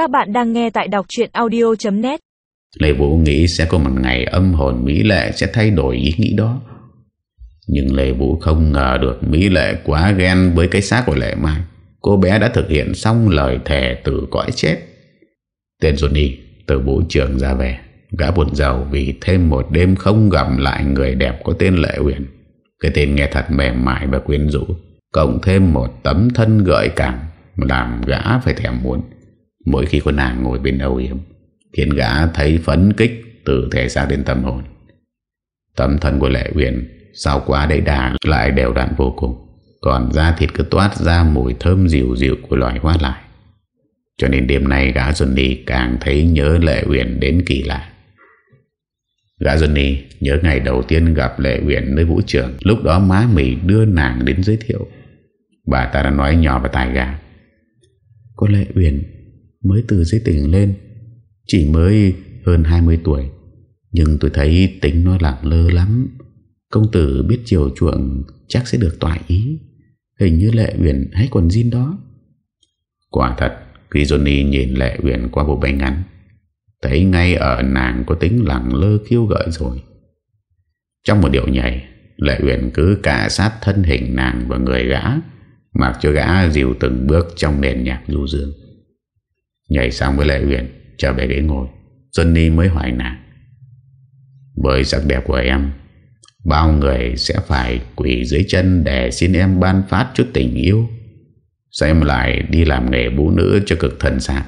Các bạn đang nghe tại đọc chuyện audio.net Lê Vũ nghĩ sẽ có một ngày âm hồn Mỹ Lệ sẽ thay đổi ý nghĩ đó. Nhưng Lê Vũ không ngờ được Mỹ Lệ quá ghen với cái xác của Lệ Mai. Cô bé đã thực hiện xong lời thề từ cõi chết. Tên Johnny từ vũ trường ra về. Gã buồn giàu vì thêm một đêm không gặp lại người đẹp có tên Lệ Huyền. Cái tên nghe thật mềm mại và quyến rũ. Cộng thêm một tấm thân gợi cảm làm gã phải thèm muốn. Mỗi khi cô nàng ngồi bên âu yếm, Khiến gã thấy phấn kích Từ thể xác đến tâm hồn. Tâm thần của Lệ Huyền Sau quá đầy đà lại đều đặn vô cùng, Còn da thịt cứ toát ra Mùi thơm dịu dịu của loài hoa lại. Cho nên đêm nay gã Johnny Càng thấy nhớ Lệ Huyền đến kỳ lạ. Gã Johnny nhớ ngày đầu tiên gặp Lệ Huyền nơi vũ trường, Lúc đó má mì đưa nàng đến giới thiệu. Bà ta đã nói nhỏ vào tai gã Cô Lệ Huyền mới từ dưới tỉnh lên. Chỉ mới hơn 20 tuổi, Nhưng tôi thấy tính nó lặng lơ lắm. Công tử biết chiều chuộng Chắc sẽ được tỏa ý. Hình như Lệ uyển hay quần jean đó. Quả thật, Khi Johnny nhìn Lệ uyển qua bộ bánh ngắn, Thấy ngay ở nàng có tính lặng lơ khiêu gợi rồi. Trong một điệu nhảy, Lệ uyển cứ cả sát thân hình nàng và người gã, Mặc cho gã dìu từng bước trong nền nhạc du dương. Nhảy xong với Lệ uyển, Trở về ghế ngồi. Johnny mới hỏi nàng Với sắc đẹp của em, Bao người sẽ phải quỷ dưới chân Để xin em ban phát chút tình yêu. Sao em lại đi làm nghề bú nữ cho cực thần sạc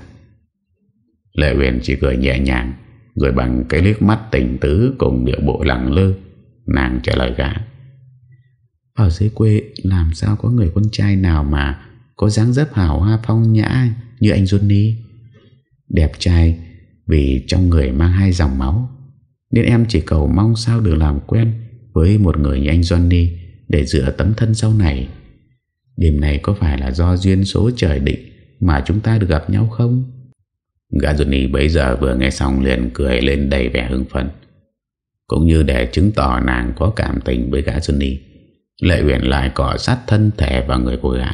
Lệ uyển chỉ cười nhẹ nhàng, Rồi bằng cái liếc mắt tình tứ Cùng điệu bộ lặng lơ, Nàng trả lời gã. Ở dưới quê làm sao có người con trai nào mà Có dáng dấp hào hoa phong nhã Như anh Johnny? Đẹp trai Vì trong người mang hai dòng máu. Nên em chỉ cầu mong sao được làm quen Với một người như anh Johnny Để dựa tấm thân sau này. Đêm này có phải là do duyên số trời định Mà chúng ta được gặp nhau không? Gã Johnny bấy giờ vừa nghe xong liền cười lên đầy vẻ hưng phấn. Cũng như để chứng tỏ nàng có cảm tình với gã Johnny, Lệ Huyền lại cỏ sát thân thể vào người của gã.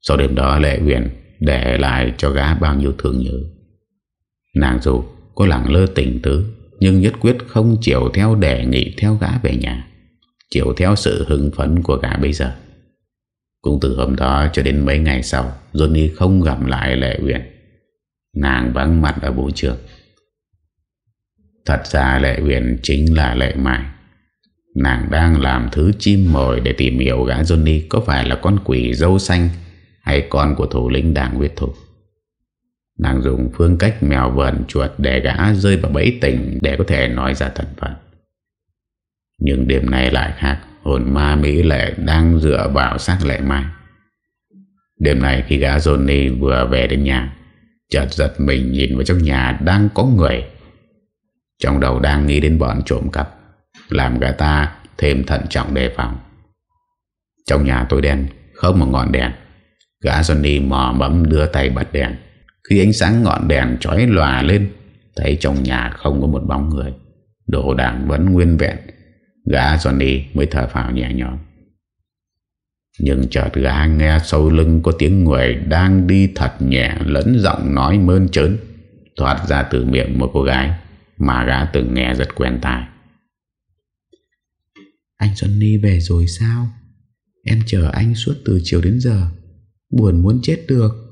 Sau đêm đó, Lệ Huyền để lại cho gã bao nhiêu thương nhớ. Nàng dù có lặng lơ tình tứ, Nhưng nhất quyết không chịu theo đề nghị theo gã về nhà, Chịu theo sự hưng phấn của gã bây giờ. Cũng từ hôm đó cho đến mấy ngày sau, Johnny không gặp lại Lệ Uyển. Nàng vắng mặt ở vũ trường. Thật ra Lệ Uyển chính là Lệ Mai. Nàng đang làm thứ chim mồi để tìm hiểu gã Johnny có phải là con quỷ dâu xanh hay con của thủ lĩnh đảng huyết thủ. Nàng dùng phương cách mèo vờn chuột để gã rơi vào bẫy tình để có thể nói ra thân phận. Nhưng đêm nay lại khác, hồn ma Mỹ lệ đang dựa vào xác lệ mai. Đêm nay khi gã Johnny vừa về đến nhà, chợt giật mình nhìn vào trong nhà đang có người. Trong đầu đang nghĩ đến bọn trộm cắp, làm gã ta thêm thận trọng đề phòng. Trong nhà tối đen, không một ngọn đèn. Gã Johnny mò mẫm đưa tay bật đèn. Khi ánh sáng ngọn đèn trói lòa lên, Thấy trong nhà không có một bóng người. Đồ đảng vẫn nguyên vẹn. Gã Johnny mới thở phào nhẹ nhõm. Nhưng chợt gã nghe sau lưng Có tiếng người đang đi thật nhẹ, Lẫn giọng nói mơn trớn. Thoát ra từ miệng một cô gái Mà gã từng nghe rất quen tai. Anh Johnny về rồi sao? Em chờ anh suốt từ chiều đến giờ. Buồn muốn chết được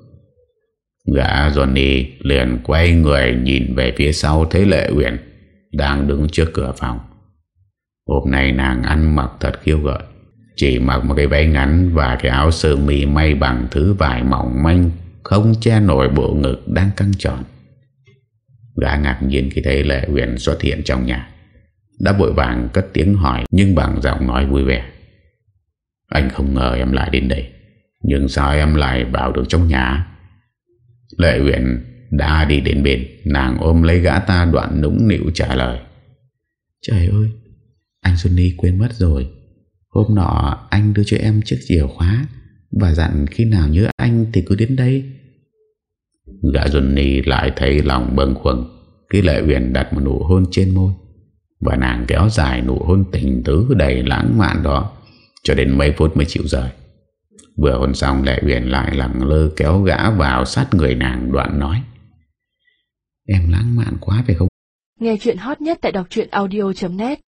Gã Johnny liền quay người nhìn về phía sau thấy Lệ Uyển đang đứng trước cửa phòng. Hôm nay nàng ăn mặc thật khiêu gợi. Chỉ mặc một cái váy ngắn và cái áo sơ mi may bằng thứ vải mỏng manh, không che nổi bộ ngực đang căng tròn. Gã ngạc nhiên khi thấy Lệ Uyển xuất hiện trong nhà. Đã vội vàng cất tiếng hỏi nhưng bằng giọng nói vui vẻ. Anh không ngờ em lại đến đây. Nhưng sao em lại vào được trong nhà? Lệ Uyển đã đi đến bên Nàng ôm lấy gã ta đoạn nũng nịu trả lời. Trời ơi Anh Johnny quên mất rồi. Hôm nọ anh đưa cho em chiếc chìa khóa Và dặn khi nào nhớ anh Thì cứ đến đây. Gã Johnny lại thấy lòng bâng khuâng Khi Lệ Uyển đặt một nụ hôn trên môi Và nàng kéo dài nụ hôn tình tứ đầy lãng mạn đó Cho đến mấy phút mới chịu rời Vừa hôn xong Lệ Uyển lại lặng lơ kéo gã vào sát người nàng, đoạn nói Em lãng mạn quá phải không? Nghe chuyện hot nhất tại đọc audio.net